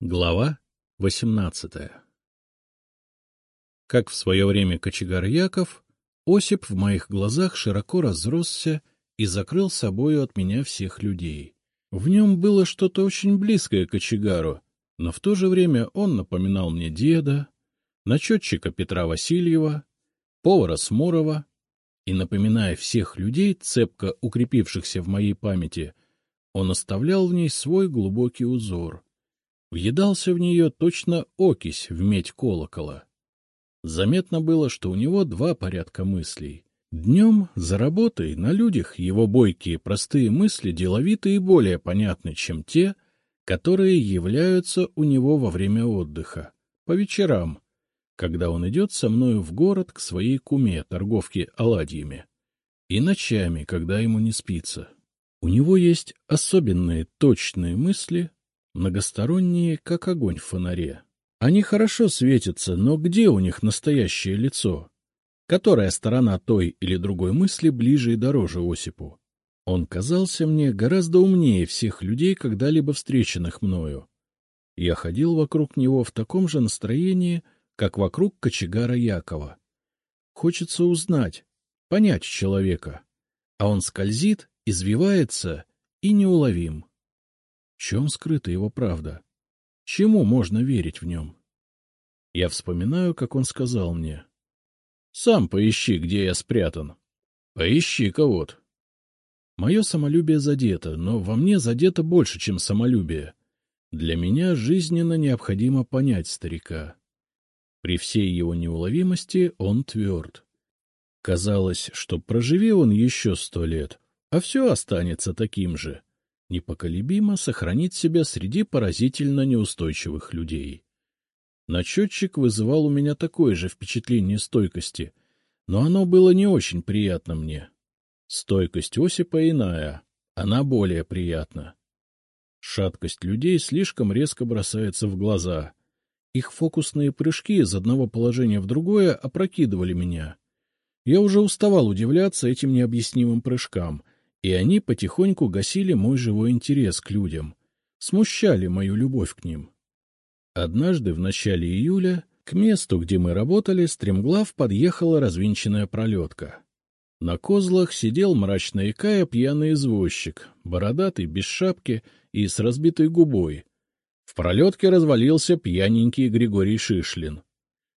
Глава восемнадцатая Как в свое время кочегар Яков, Осип в моих глазах широко разросся и закрыл собою от меня всех людей. В нем было что-то очень близкое кочегару, но в то же время он напоминал мне деда, начетчика Петра Васильева, повара Смурова, и, напоминая всех людей, цепко укрепившихся в моей памяти, он оставлял в ней свой глубокий узор — въедался в нее точно окись в медь колокола. Заметно было, что у него два порядка мыслей. Днем за работой на людях его бойкие простые мысли деловиты и более понятны, чем те, которые являются у него во время отдыха, по вечерам, когда он идет со мною в город к своей куме, торговке оладьями, и ночами, когда ему не спится. У него есть особенные точные мысли, многосторонние, как огонь в фонаре. Они хорошо светятся, но где у них настоящее лицо? Которая сторона той или другой мысли ближе и дороже Осипу? Он казался мне гораздо умнее всех людей, когда-либо встреченных мною. Я ходил вокруг него в таком же настроении, как вокруг кочегара Якова. Хочется узнать, понять человека, а он скользит, извивается и неуловим. В чем скрыта его правда? Чему можно верить в нем? Я вспоминаю, как он сказал мне. — Сам поищи, где я спрятан. Поищи-ка вот. Мое самолюбие задето, но во мне задето больше, чем самолюбие. Для меня жизненно необходимо понять старика. При всей его неуловимости он тверд. Казалось, что проживи он еще сто лет, а все останется таким же непоколебимо сохранить себя среди поразительно неустойчивых людей. Начетчик вызывал у меня такое же впечатление стойкости, но оно было не очень приятно мне. Стойкость Осипа иная, она более приятна. Шаткость людей слишком резко бросается в глаза. Их фокусные прыжки из одного положения в другое опрокидывали меня. Я уже уставал удивляться этим необъяснимым прыжкам — и они потихоньку гасили мой живой интерес к людям, смущали мою любовь к ним. Однажды в начале июля к месту, где мы работали, стремглав подъехала развинченная пролетка. На козлах сидел мрачно икая пьяный извозчик, бородатый, без шапки и с разбитой губой. В пролетке развалился пьяненький Григорий Шишлин.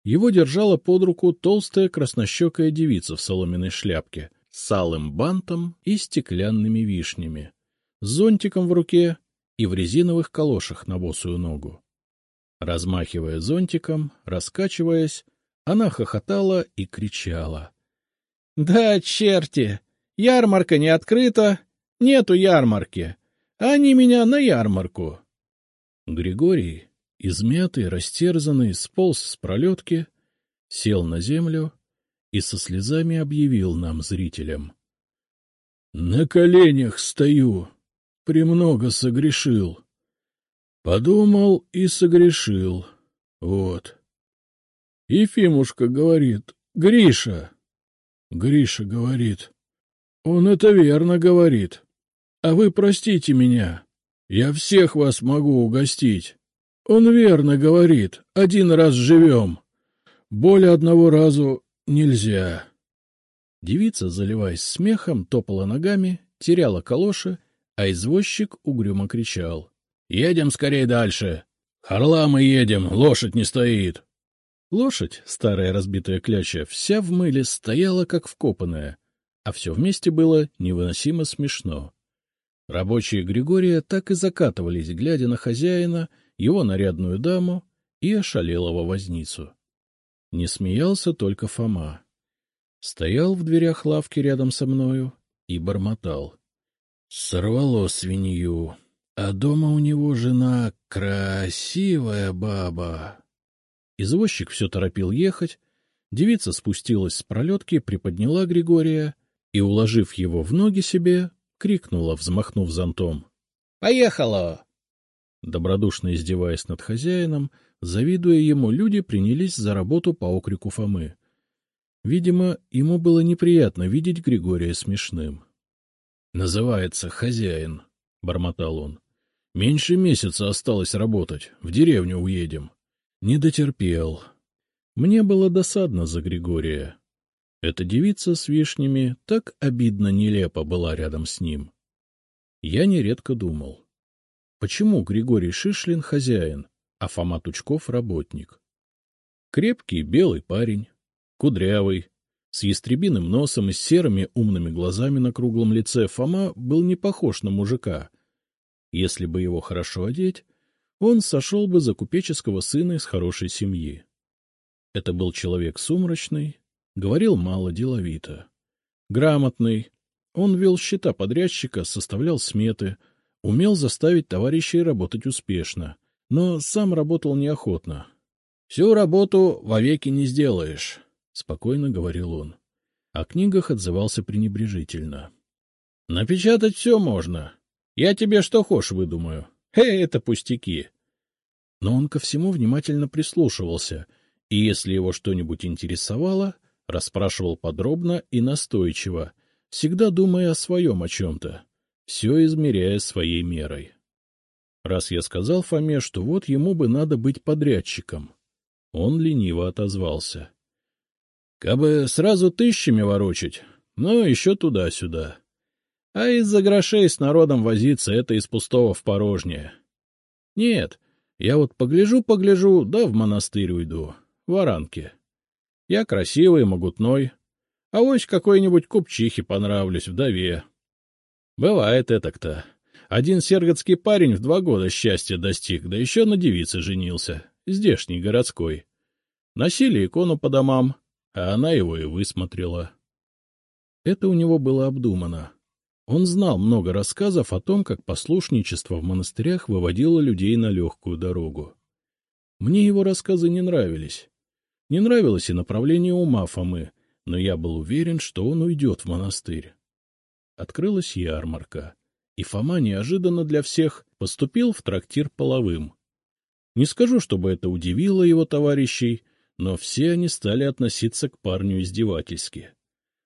Его держала под руку толстая краснощекая девица в соломенной шляпке, с алым бантом и стеклянными вишнями, с зонтиком в руке и в резиновых калошах на босую ногу. Размахивая зонтиком, раскачиваясь, она хохотала и кричала. — Да, черти! Ярмарка не открыта, нету ярмарки. Они меня на ярмарку. Григорий, измятый, растерзанный, сполз с пролетки, сел на землю и со слезами объявил нам, зрителям. — На коленях стою, премного согрешил. Подумал и согрешил. Вот. Ефимушка говорит, Гриша. Гриша говорит, он это верно говорит. А вы простите меня, я всех вас могу угостить. Он верно говорит, один раз живем. Более одного разу Нельзя. Девица, заливаясь смехом, топала ногами, теряла калоши, а извозчик угрюмо кричал. — Едем скорее дальше. Харла мы едем, лошадь не стоит. Лошадь, старая разбитая кляча, вся в мыле стояла, как вкопанная, а все вместе было невыносимо смешно. Рабочие Григория так и закатывались, глядя на хозяина, его нарядную даму и ошалелого возницу. Не смеялся только Фома. Стоял в дверях лавки рядом со мною и бормотал. Сорвало свинью, а дома у него жена красивая баба. Извозчик все торопил ехать, девица спустилась с пролетки, приподняла Григория и, уложив его в ноги себе, крикнула, взмахнув зонтом. — Поехало! Добродушно издеваясь над хозяином, Завидуя ему, люди принялись за работу по окрику Фомы. Видимо, ему было неприятно видеть Григория смешным. — Называется хозяин, — бормотал он. — Меньше месяца осталось работать, в деревню уедем. Не дотерпел. Мне было досадно за Григория. Эта девица с вишнями так обидно нелепо была рядом с ним. Я нередко думал, почему Григорий Шишлин хозяин, а Фома Тучков — работник? Крепкий белый парень, кудрявый, с ястребиным носом и серыми умными глазами на круглом лице Фома был не похож на мужика. Если бы его хорошо одеть, он сошел бы за купеческого сына из хорошей семьи. Это был человек сумрачный, говорил мало деловито. Грамотный, он вел счета подрядчика, составлял сметы, умел заставить товарищей работать успешно, но сам работал неохотно. — Всю работу вовеки не сделаешь, — спокойно говорил он. О книгах отзывался пренебрежительно. — Напечатать все можно. Я тебе что хочешь выдумаю. Э, это пустяки. Но он ко всему внимательно прислушивался, и если его что-нибудь интересовало, расспрашивал подробно и настойчиво, всегда думая о своем о чем-то, все измеряя своей мерой. Раз я сказал Фоме, что вот ему бы надо быть подрядчиком, он лениво отозвался. — Кабы сразу тысячами ворочать, но еще туда-сюда. А из-за грошей с народом возиться — это из пустого в порожнее. Нет, я вот погляжу-погляжу, да в монастырь уйду, в Оранке. Я красивый, могутной, а вось какой-нибудь купчихе понравлюсь, вдове. Бывает это-то. Один серготский парень в два года счастья достиг, да еще на девице женился, здешний, городской. Носили икону по домам, а она его и высмотрела. Это у него было обдумано. Он знал много рассказов о том, как послушничество в монастырях выводило людей на легкую дорогу. Мне его рассказы не нравились. Не нравилось и направление ума Фомы, но я был уверен, что он уйдет в монастырь. Открылась ярмарка, и Фома неожиданно для всех поступил в трактир половым. Не скажу, чтобы это удивило его товарищей, но все они стали относиться к парню издевательски.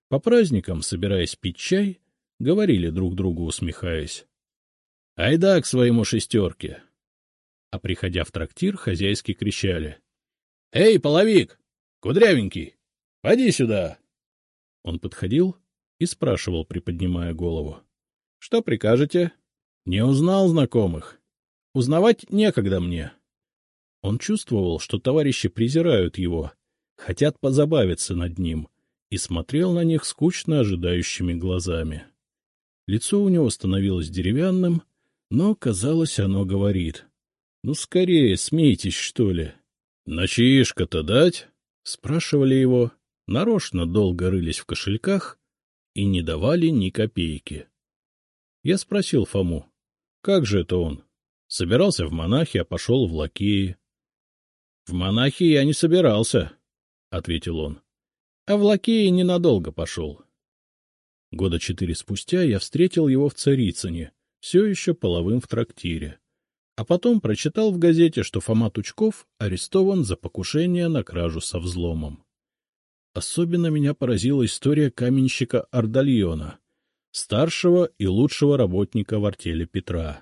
По праздникам, собираясь пить чай, говорили друг другу, усмехаясь. — Айда к своему шестерке! А приходя в трактир, хозяйски кричали. — Эй, половик! Кудрявенький! Поди сюда! Он подходил и спрашивал, приподнимая голову. — Что прикажете? — Не узнал знакомых. Узнавать некогда мне. Он чувствовал, что товарищи презирают его, хотят позабавиться над ним, и смотрел на них скучно ожидающими глазами. Лицо у него становилось деревянным, но, казалось, оно говорит. — Ну, скорее, смейтесь, что ли. — Ночишко-то дать? — спрашивали его. Нарочно долго рылись в кошельках и не давали ни копейки. Я спросил Фому, как же это он? Собирался в монахи, а пошел в лакеи. — В монахи я не собирался, — ответил он, — а в лакеи ненадолго пошел. Года четыре спустя я встретил его в Царицыне, все еще половым в трактире. А потом прочитал в газете, что Фома Тучков арестован за покушение на кражу со взломом. Особенно меня поразила история каменщика Ардальона, старшего и лучшего работника в артели Петра.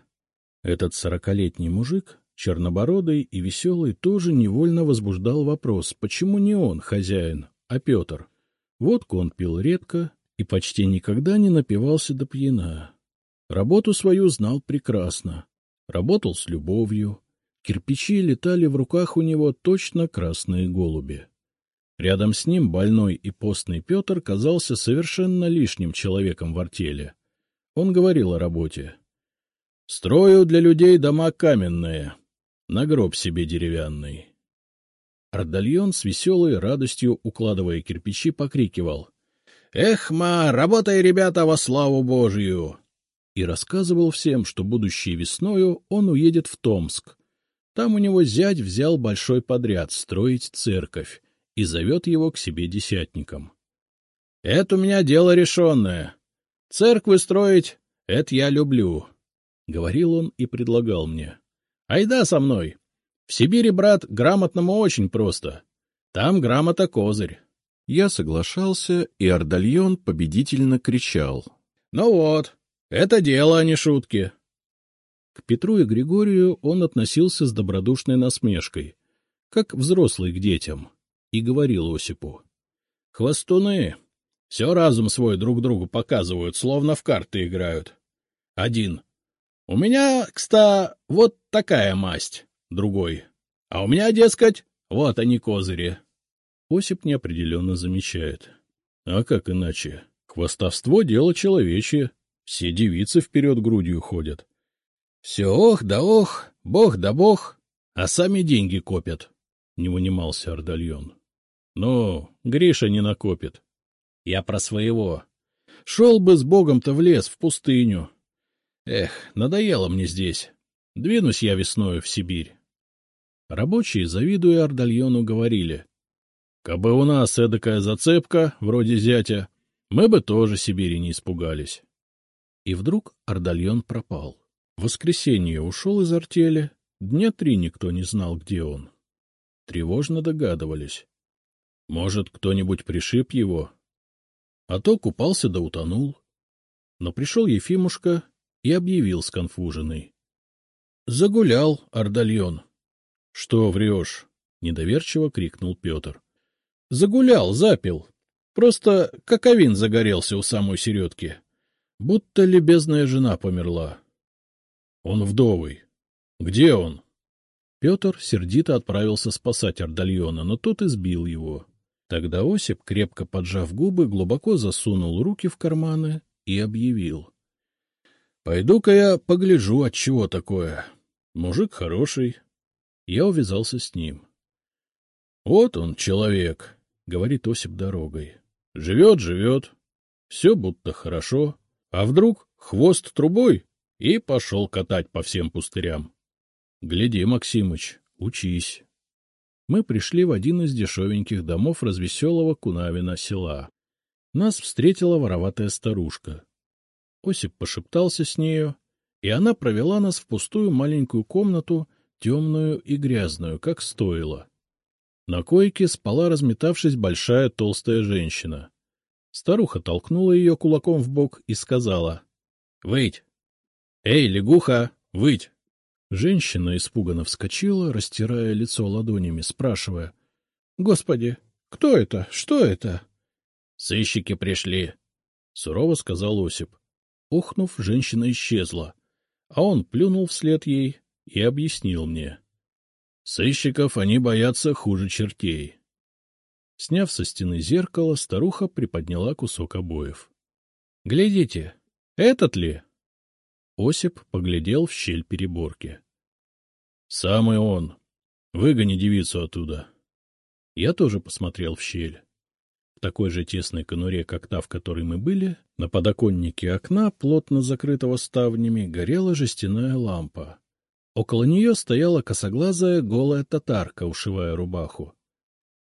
Этот сорокалетний мужик, чернобородый и веселый, тоже невольно возбуждал вопрос, почему не он хозяин, а Петр. Водку он пил редко и почти никогда не напивался до пьяна. Работу свою знал прекрасно, Работал с любовью. Кирпичи летали в руках у него точно красные голуби. Рядом с ним больной и постный Петр казался совершенно лишним человеком в артели. Он говорил о работе. — Строю для людей дома каменные, на гроб себе деревянный. Ардальон с веселой радостью, укладывая кирпичи, покрикивал. — Эх, ма, работай, ребята, во славу Божью! и рассказывал всем, что будущей весною он уедет в Томск. Там у него зять взял большой подряд строить церковь и зовет его к себе десятником. — Это у меня дело решенное. Церквы строить — это я люблю, — говорил он и предлагал мне. — Айда со мной. В Сибири, брат, грамотному очень просто. Там грамота козырь. Я соглашался, и Ордальон победительно кричал. — Ну вот, это дело, а не шутки. К Петру и Григорию он относился с добродушной насмешкой, как взрослый к детям, и говорил Осипу. — Хвостуны! Все разум свой друг другу показывают, словно в карты играют. Один. — У меня, кста, вот такая масть. Другой. — А у меня, дескать, вот они козыри. Осип неопределенно замечает. — А как иначе? Хвостовство — дело человечье. Все девицы вперед грудью ходят. Все ох да ох, бог да бог, а сами деньги копят, — не вынимался Ордальон. — Ну, Гриша не накопит. Я про своего. Шел бы с богом-то в лес, в пустыню. Эх, надоело мне здесь. Двинусь я весною в Сибирь. Рабочие, завидуя Ордальону, говорили. — Кабы у нас эдакая зацепка, вроде зятя, мы бы тоже Сибири не испугались. И вдруг Ордальон пропал. В воскресенье ушел из артели, дня три никто не знал, где он. Тревожно догадывались. Может, кто-нибудь пришиб его? А то купался да утонул. Но пришел Ефимушка и объявил сконфуженный. — Загулял, Ордальон. — Что врешь? — недоверчиво крикнул Петр. — Загулял, запил. Просто каковин загорелся у самой середки. Будто любезная жена померла. Он вдовый. Где он? Петр сердито отправился спасать Ордальона, но тот избил его. Тогда Осип, крепко поджав губы, глубоко засунул руки в карманы и объявил. — Пойду-ка я погляжу, от чего такое. Мужик хороший. Я увязался с ним. — Вот он, человек, — говорит Осип дорогой. — Живет, живет. Все будто хорошо. А вдруг хвост трубой и пошел катать по всем пустырям. — Гляди, Максимыч, учись. Мы пришли в один из дешевеньких домов развеселого Кунавина села. Нас встретила вороватая старушка. Осип пошептался с нею, и она провела нас в пустую маленькую комнату, темную и грязную, как стоило. На койке спала, разметавшись, большая толстая женщина. Старуха толкнула ее кулаком в бок и сказала. — Выйдь! — Эй, лягуха, выйдь! Женщина испуганно вскочила, растирая лицо ладонями, спрашивая. — Господи, кто это? Что это? — Сыщики пришли, — сурово сказал Осип. Ухнув, женщина исчезла, а он плюнул вслед ей и объяснил мне. Сыщиков они боятся хуже чертей. Сняв со стены зеркало, старуха приподняла кусок обоев. — Глядите, этот ли? Осип поглядел в щель переборки. — Самый он. Выгони девицу оттуда. Я тоже посмотрел в щель. В такой же тесной конуре, как та, в которой мы были, на подоконнике окна, плотно закрытого ставнями, горела жестяная лампа. Около нее стояла косоглазая голая татарка, ушивая рубаху.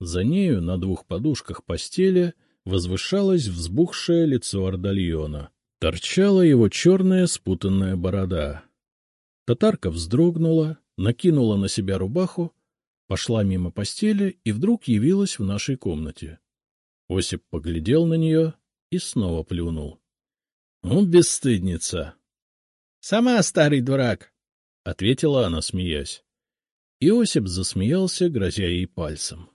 За нею на двух подушках постели возвышалось взбухшее лицо Ордальона. Торчала его черная спутанная борода. Татарка вздрогнула, накинула на себя рубаху, пошла мимо постели и вдруг явилась в нашей комнате. Осип поглядел на нее и снова плюнул. — Ну, бесстыдница! — Сама старый дурак! — ответила она, смеясь. Иосип засмеялся, грозя ей пальцем.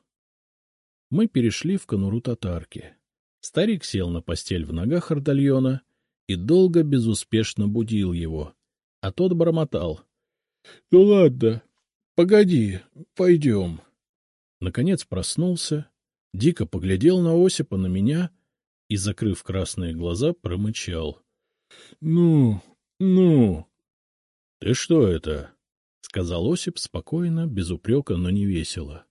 Мы перешли в конуру татарки. Старик сел на постель в ногах Ордальона и долго безуспешно будил его, а тот бормотал. — Ну ладно, погоди, пойдем. Наконец проснулся, дико поглядел на Осипа, на меня и, закрыв красные глаза, промычал. — Ну, ну. — Ты что это? — сказал Осип спокойно, без упрека, но не весело.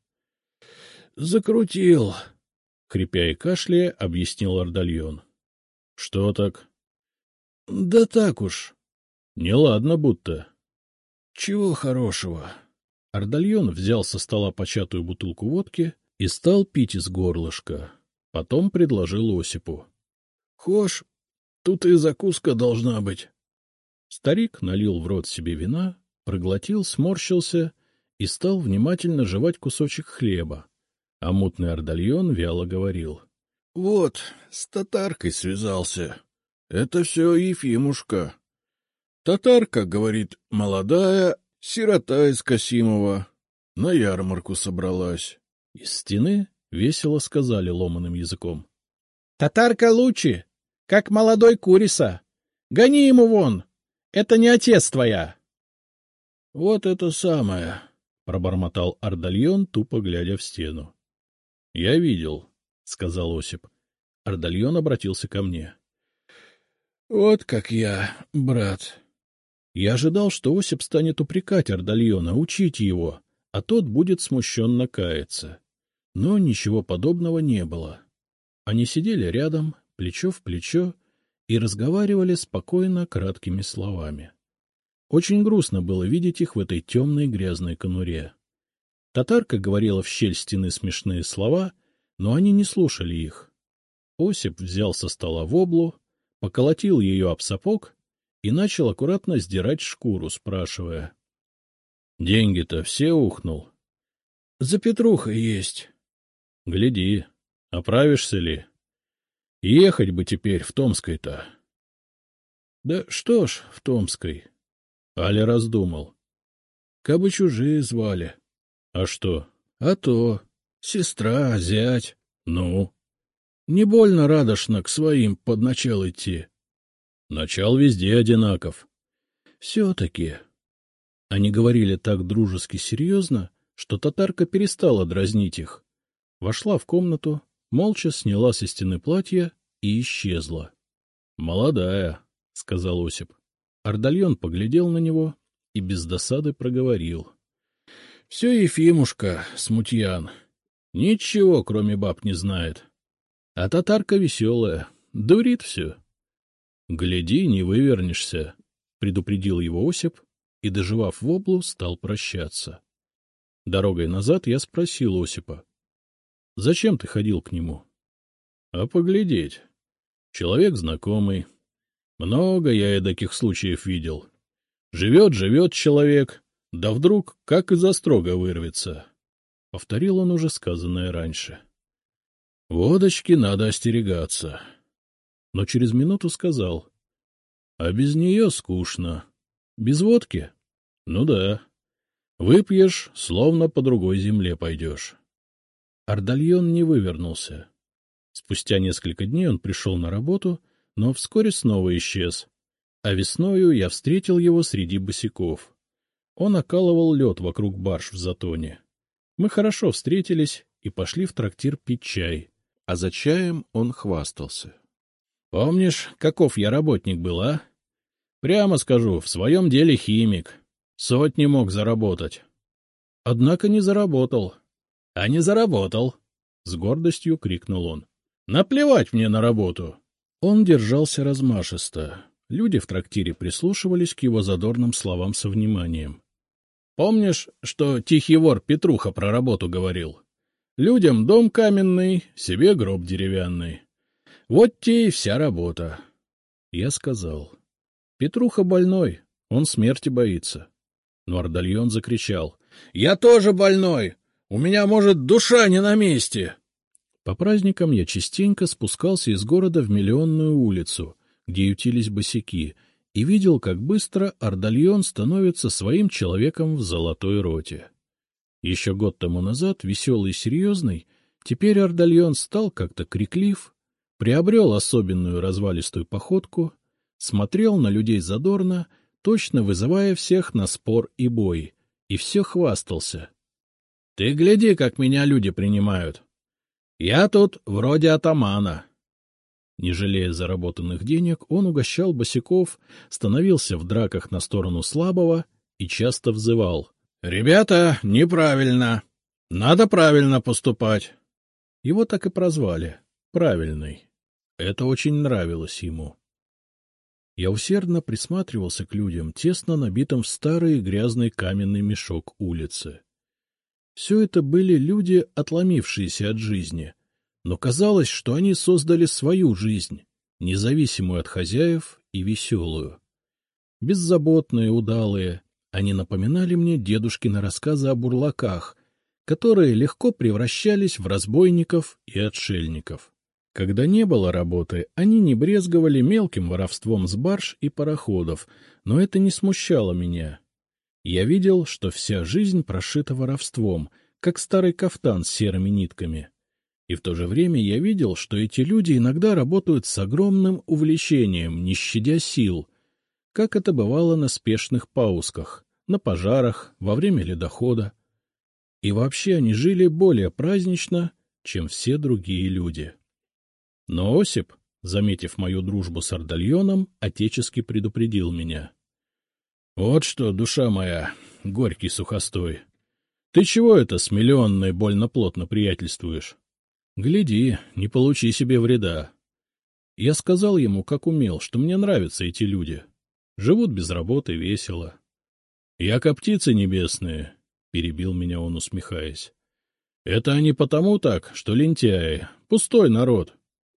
— Закрутил, — хрипя и кашляя, объяснил Ордальон. — Что так? — Да так уж. — Неладно будто. — Чего хорошего? Ордальон взял со стола початую бутылку водки и стал пить из горлышка. Потом предложил Осипу. — Хошь, тут и закуска должна быть. Старик налил в рот себе вина, проглотил, сморщился и стал внимательно жевать кусочек хлеба. А мутный ордальон вяло говорил. — Вот, с татаркой связался. Это все Ефимушка. Татарка, говорит, молодая, сирота из Касимова. На ярмарку собралась. Из стены весело сказали ломаным языком. — Татарка лучше, как молодой куриса. Гони ему вон. Это не отец твоя. — Вот это самое, — пробормотал Ардальон, тупо глядя в стену. — Я видел, — сказал Осип. Ардальон обратился ко мне. — Вот как я, брат. Я ожидал, что Осип станет упрекать Ардальона, учить его, а тот будет смущенно каяться. Но ничего подобного не было. Они сидели рядом, плечо в плечо, и разговаривали спокойно краткими словами. Очень грустно было видеть их в этой темной грязной конуре. Татарка говорила в щель стены смешные слова, но они не слушали их. Осип взял со стола воблу, поколотил ее об сапог и начал аккуратно сдирать шкуру, спрашивая. — Деньги-то все ухнул? — За Петруха есть. — Гляди, оправишься ли? Ехать бы теперь в Томской-то. — Да что ж в Томской? Али раздумал. — Кабы чужие звали. — А что? — А то. Сестра, зять. — Ну? — Не больно радошно к своим под начал идти. Начал везде одинаков. — Все-таки. Они говорили так дружески серьезно, что татарка перестала дразнить их. Вошла в комнату, молча сняла со стены платье и исчезла. — Молодая, — сказал Осип. Ардальон поглядел на него и без досады проговорил. — Все Ефимушка, смутьян. Ничего, кроме баб, не знает. А татарка веселая, дурит все. — Гляди, не вывернешься, — предупредил его Осип и, доживав воблу, стал прощаться. Дорогой назад я спросил Осипа. — Зачем ты ходил к нему? — А поглядеть. Человек знакомый. Много я и таких случаев видел. Живет-живет человек, да вдруг как из строга вырвется. Повторил он уже сказанное раньше. — Водочки надо остерегаться. — но через минуту сказал. — А без нее скучно. Без водки? Ну да. Выпьешь, словно по другой земле пойдешь. Ардальон не вывернулся. Спустя несколько дней он пришел на работу, но вскоре снова исчез. А весною я встретил его среди босиков. Он окалывал лед вокруг барж в затоне. Мы хорошо встретились и пошли в трактир пить чай, а за чаем он хвастался. Помнишь, каков я работник был, а? Прямо скажу, в своем деле химик. Сотни мог заработать. Однако не заработал. А не заработал, — с гордостью крикнул он. Наплевать мне на работу. Он держался размашисто. Люди в трактире прислушивались к его задорным словам со вниманием. Помнишь, что тихий вор Петруха про работу говорил? Людям дом каменный, себе гроб деревянный. Вот те и вся работа. Я сказал. Петруха больной, он смерти боится. Но Ардальон закричал. — Я тоже больной! У меня, может, душа не на месте! По праздникам я частенько спускался из города в Миллионную улицу, где ютились босяки, и видел, как быстро Ардальон становится своим человеком в золотой роте. Еще год тому назад, веселый и серьезный, теперь Ардальон стал как-то криклив, приобрел особенную развалистую походку, смотрел на людей задорно, точно вызывая всех на спор и бой, и все хвастался. — Ты гляди, как меня люди принимают. Я тут вроде атамана. Не жалея заработанных денег, он угощал босиков, становился в драках на сторону слабого и часто взывал. — Ребята, неправильно. Надо правильно поступать. Его так и прозвали — правильный. Это очень нравилось ему. Я усердно присматривался к людям, тесно набитым в старый грязный каменный мешок улицы. Все это были люди, отломившиеся от жизни, но казалось, что они создали свою жизнь, независимую от хозяев и веселую. Беззаботные, удалые, они напоминали мне дедушкины рассказы о бурлаках, которые легко превращались в разбойников и отшельников. Когда не было работы, они не брезговали мелким воровством с барж и пароходов, но это не смущало меня. Я видел, что вся жизнь прошита воровством, как старый кафтан с серыми нитками. И в то же время я видел, что эти люди иногда работают с огромным увлечением, не щадя сил, как это бывало на спешных паусках, на пожарах, во время ледохода. И вообще они жили более празднично, чем все другие люди. Но Осип, заметив мою дружбу с Ардальоном, отечески предупредил меня. — Вот что, душа моя, горький сухостой, ты чего это с миллионной больно плотно приятельствуешь? Гляди, не получи себе вреда. Я сказал ему, как умел, что мне нравятся эти люди. Живут без работы, весело. — Я птицы небесные, — перебил меня он, усмехаясь. — Это они потому так, что лентяи, пустой народ.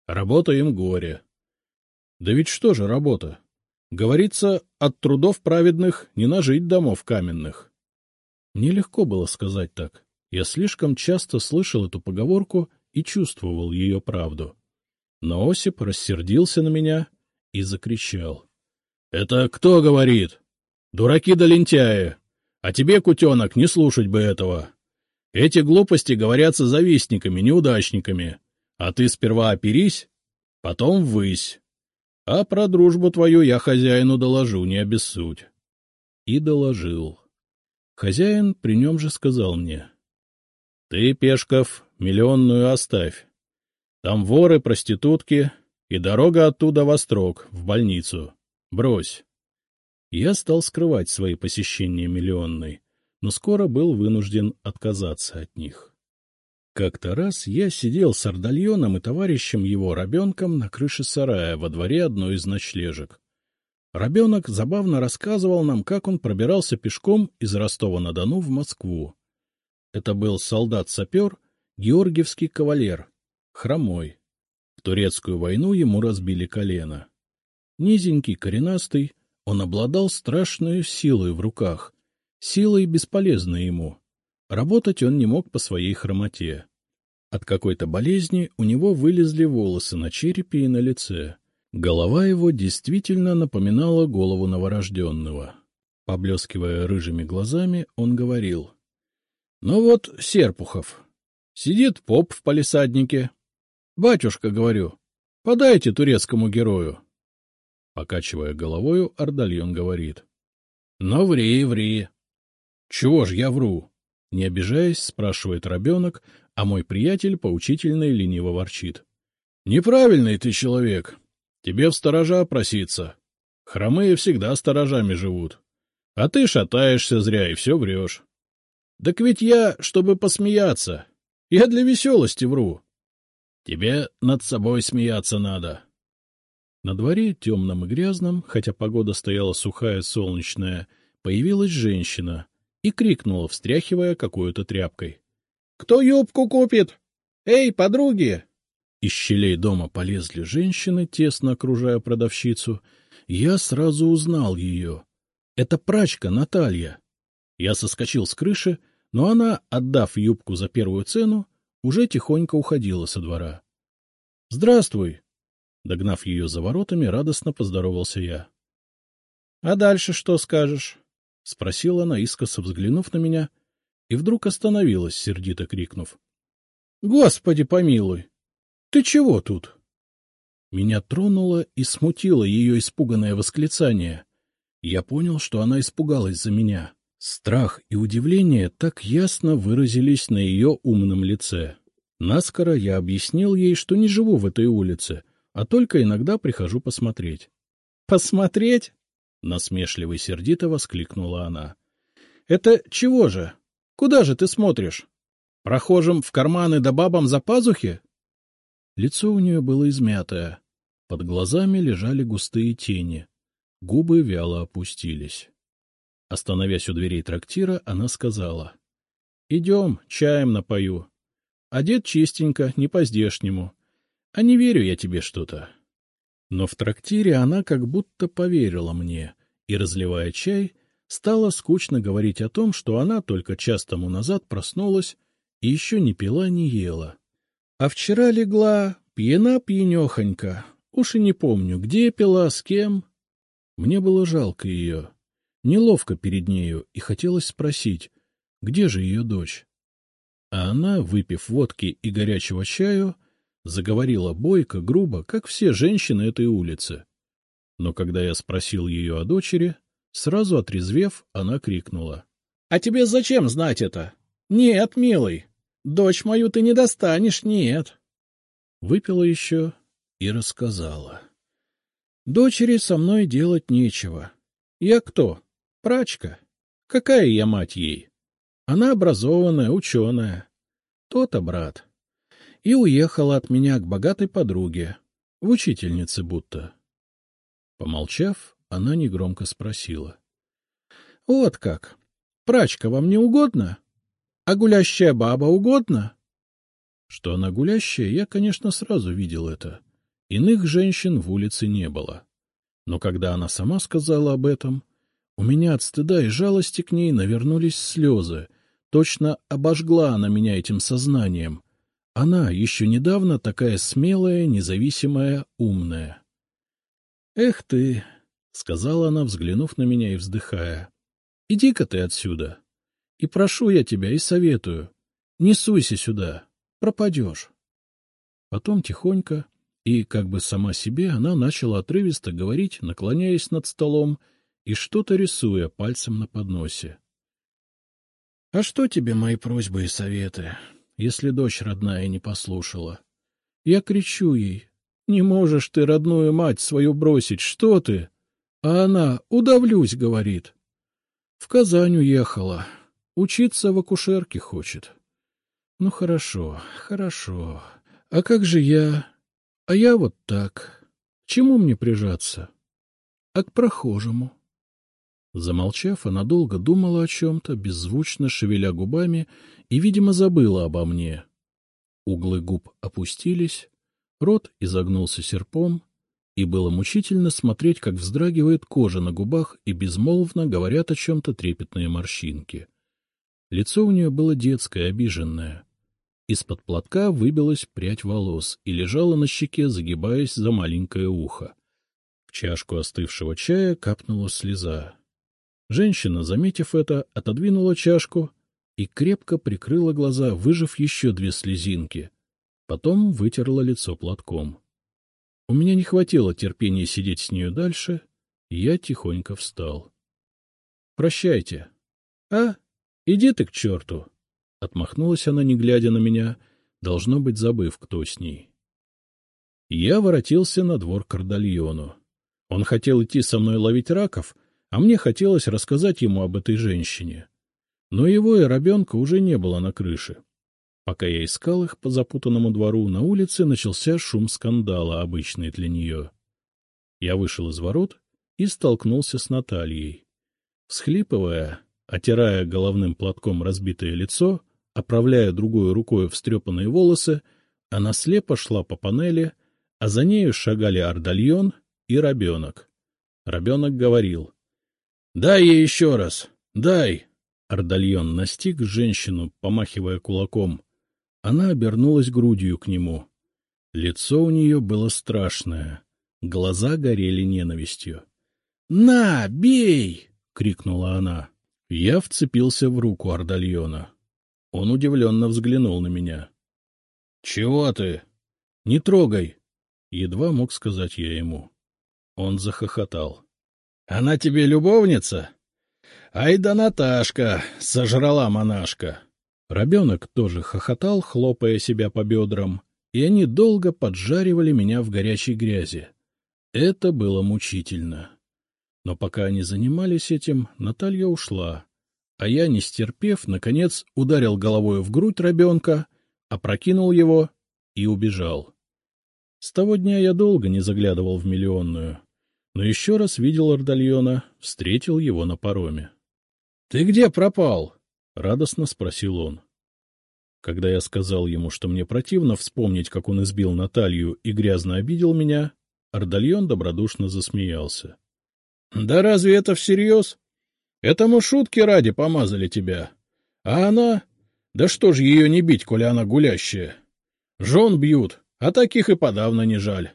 Работа им горе. Да ведь что же работа? Говорится, от трудов праведных не нажить домов каменных. Мне легко было сказать так. Я слишком часто слышал эту поговорку и чувствовал ее правду. Но Осип рассердился на меня и закричал. — Это кто говорит? Дураки да лентяи! А тебе, кутенок, не слушать бы этого. Эти глупости говорятся завистниками, неудачниками. А ты сперва оперись, потом высь. А про дружбу твою я хозяину доложу, не обессудь. И доложил. Хозяин при нем же сказал мне. — Ты, Пешков, миллионную оставь. Там воры, проститутки, и дорога оттуда во строк, в больницу. Брось. Я стал скрывать свои посещения миллионной, но скоро был вынужден отказаться от них. Как-то раз я сидел с Ардальоном и товарищем его рабенком на крыше сарая во дворе одной из ночлежек. Рабенок забавно рассказывал нам, как он пробирался пешком из Ростова-на-Дону в Москву. Это был солдат-сапер, георгиевский кавалер, хромой. В турецкую войну ему разбили колено. Низенький, коренастый, он обладал страшной силой в руках, силой бесполезной ему. Работать он не мог по своей хромоте. От какой-то болезни у него вылезли волосы на черепе и на лице. Голова его действительно напоминала голову новорожденного. Поблескивая рыжими глазами, он говорил. — Ну вот, Серпухов. Сидит поп в палисаднике. — Батюшка, — говорю, — подайте турецкому герою. Покачивая головою, Ордальон говорит. — Ну, ври, ври. — Чего ж я вру? Не обижаясь, спрашивает ребенок, а мой приятель поучительно и лениво ворчит. — Неправильный ты человек. Тебе в сторожа проситься. Хромые всегда сторожами живут. А ты шатаешься зря и все врешь. — Так ведь я, чтобы посмеяться. Я для веселости вру. Тебе над собой смеяться надо. На дворе, темном и грязном, хотя погода стояла сухая, солнечная, появилась женщина — и крикнула, встряхивая какую-то тряпкой. — Кто юбку купит? Эй, подруги! Из щелей дома полезли женщины, тесно окружая продавщицу. Я сразу узнал ее. Это прачка Наталья. Я соскочил с крыши, но она, отдав юбку за первую цену, уже тихонько уходила со двора. — Здравствуй! Догнав ее за воротами, радостно поздоровался я. — А дальше что скажешь? — спросила она, искоса взглянув на меня, и вдруг остановилась, сердито крикнув. — Господи помилуй! Ты чего тут? Меня тронуло и смутило ее испуганное восклицание. Я понял, что она испугалась за меня. Страх и удивление так ясно выразились на ее умном лице. Наскоро я объяснил ей, что не живу в этой улице, а только иногда прихожу посмотреть. — Посмотреть? — насмешливо и сердито воскликнула она. — Это чего же? Куда же ты смотришь? Прохожим в карманы да бабам за пазухи? Лицо у нее было измятое. Под глазами лежали густые тени. Губы вяло опустились. Остановясь у дверей трактира, она сказала. — Идем, чаем напою. Одет чистенько, не по-здешнему. А не верю я тебе что-то. Но в трактире она как будто поверила мне и, разливая чай, стала скучно говорить о том, что она только час тому назад проснулась и еще не пила, не ела. А вчера легла, Пьяна пьянехонька. Уж и не помню, где пила, с кем. Мне было жалко ее. Неловко перед нею, и хотелось спросить, где же ее дочь? А она, выпив водки и горячего чаю, заговорила бойко, грубо, как все женщины этой улицы. Но когда я спросил ее о дочери, сразу отрезвев, она крикнула. — А тебе зачем знать это? — Нет, милый, дочь мою ты не достанешь, нет. Выпила еще и рассказала. Дочери со мной делать нечего. Я кто? Прачка. Какая я мать ей? Она образованная, ученая. То-то, брат. И уехала от меня к богатой подруге, в учительнице будто. Помолчав, она негромко спросила. — Вот как. Прачка вам не угодно? А гулящая баба угодно? Что она гулящая, я, конечно, сразу видел это. Иных женщин в улице не было. Но когда она сама сказала об этом, у меня от стыда и жалости к ней навернулись слезы. Точно обожгла она меня этим сознанием. Она еще недавно такая смелая, независимая, умная. — Эх ты, — сказала она, взглянув на меня и вздыхая, — иди-ка ты отсюда. И прошу я тебя, и советую, не суйся сюда, пропадешь. Потом тихонько и, как бы сама себе, она начала отрывисто говорить, наклоняясь над столом и что-то рисуя пальцем на подносе. — А что тебе мои просьбы и советы, если дочь родная не послушала? Я кричу ей, не можешь ты родную мать свою бросить, что ты? А она, удавлюсь, говорит. В Казань уехала, учиться в акушерке хочет. Ну, хорошо, хорошо. А как же я? А я вот так. Чему мне прижаться? А к прохожему. Замолчав, она долго думала о чем-то, беззвучно шевеля губами, и, видимо, забыла обо мне. Углы губ опустились, рот изогнулся серпом, и было мучительно смотреть, как вздрагивает кожа на губах и безмолвно говорят о чем-то трепетные морщинки. Лицо у нее было детское, обиженное. Из-под платка выбилась прядь волос и лежала на щеке, загибаясь за маленькое ухо. В чашку остывшего чая капнула слеза. Женщина, заметив это, отодвинула чашку и крепко прикрыла глаза, выжав еще две слезинки. Потом вытерла лицо платком. У меня не хватило терпения сидеть с нею дальше, я тихонько встал. — Прощайте. — А? Иди ты к черту! Отмахнулась она, не глядя на меня, должно быть, забыв, кто с ней. Я воротился на двор к Ордальону. Он хотел идти со мной ловить раков, а мне хотелось рассказать ему об этой женщине. Но его и рабенка уже не было на крыше. Пока я искал их по запутанному двору, на улице начался шум скандала, обычный для нее. Я вышел из ворот и столкнулся с Натальей. Всхлипывая, отирая головным платком разбитое лицо, Оправляя другой рукой встрепанные волосы, она слепо шла по панели, а за нею шагали Ардальон и Рабенок. Рабенок говорил. — Дай ей еще раз! Дай! Ардальон настиг женщину, помахивая кулаком. Она обернулась грудью к нему. Лицо у нее было страшное, глаза горели ненавистью. — На, бей! — крикнула она. Я вцепился в руку Ардальона. Он удивленно взглянул на меня. — Чего ты? — Не трогай! — едва мог сказать я ему. Он захохотал. — Она тебе любовница? Ай да Наташка, сожрала монашка! Рабенок тоже хохотал, хлопая себя по бедрам, и они долго поджаривали меня в горячей грязи. Это было мучительно. Но пока они занимались этим, Наталья ушла, а я, не стерпев, наконец ударил головой в грудь ребенка, опрокинул его и убежал. С того дня я долго не заглядывал в миллионную, но еще раз видел Ордальона, встретил его на пароме. — Ты где пропал? — радостно спросил он. Когда я сказал ему, что мне противно вспомнить, как он избил Наталью и грязно обидел меня, Ордальон добродушно засмеялся. — Да разве это всерьез? Этому шутки ради помазали тебя. А она... Да что ж ее не бить, коли она гулящая? Жен бьют, а таких и подавно не жаль.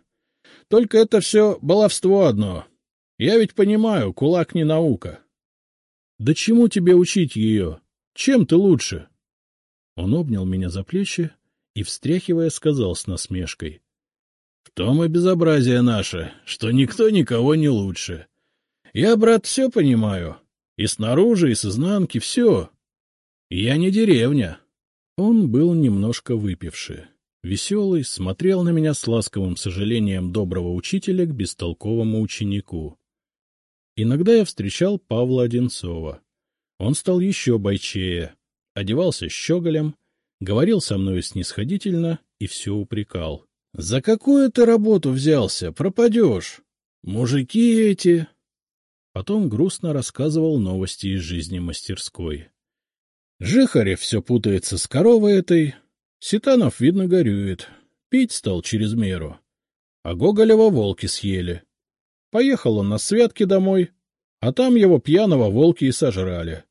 Только это все баловство одно. Я ведь понимаю, кулак не наука. — Да чему тебе учить ее? Чем ты лучше? Он обнял меня за плечи и, встряхивая, сказал с насмешкой. — В том и безобразие наше, что никто никого не лучше. Я, брат, все понимаю. И снаружи, и с изнанки, все. Я не деревня. Он был немножко выпивший. Веселый, смотрел на меня с ласковым сожалением доброго учителя к бестолковому ученику. Иногда я встречал Павла Одинцова. Он стал еще бойчее, одевался щеголем, говорил со мной снисходительно и все упрекал. — За какую ты работу взялся? Пропадешь. Мужики эти... Потом грустно рассказывал новости из жизни мастерской. Жихарев все путается с коровой этой, Ситанов, видно, горюет. Пить стал через меру. А Гоголева волки съели. Поехал он на святки домой, а там его пьяного волки и сожрали.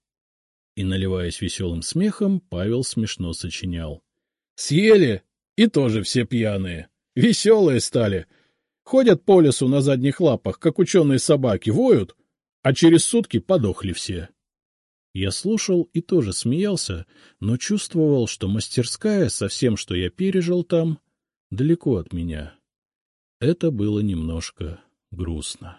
И, наливаясь веселым смехом, Павел смешно сочинял. — Съели, и тоже все пьяные. Веселые стали. Ходят по лесу на задних лапах, как ученые собаки, воют, а через сутки подохли все. Я слушал и тоже смеялся, но чувствовал, что мастерская со всем, что я пережил там, далеко от меня. Это было немножко грустно.